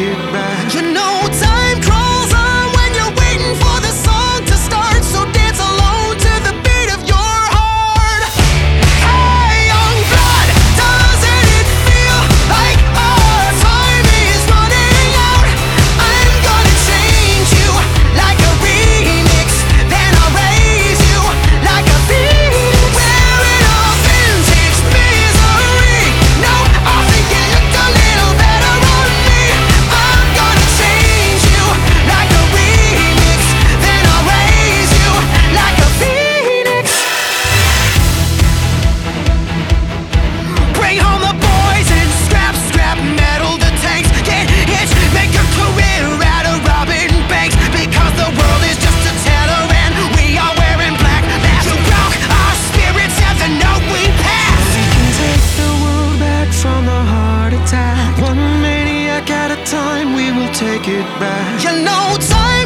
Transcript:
it back. You know take it back. You know, time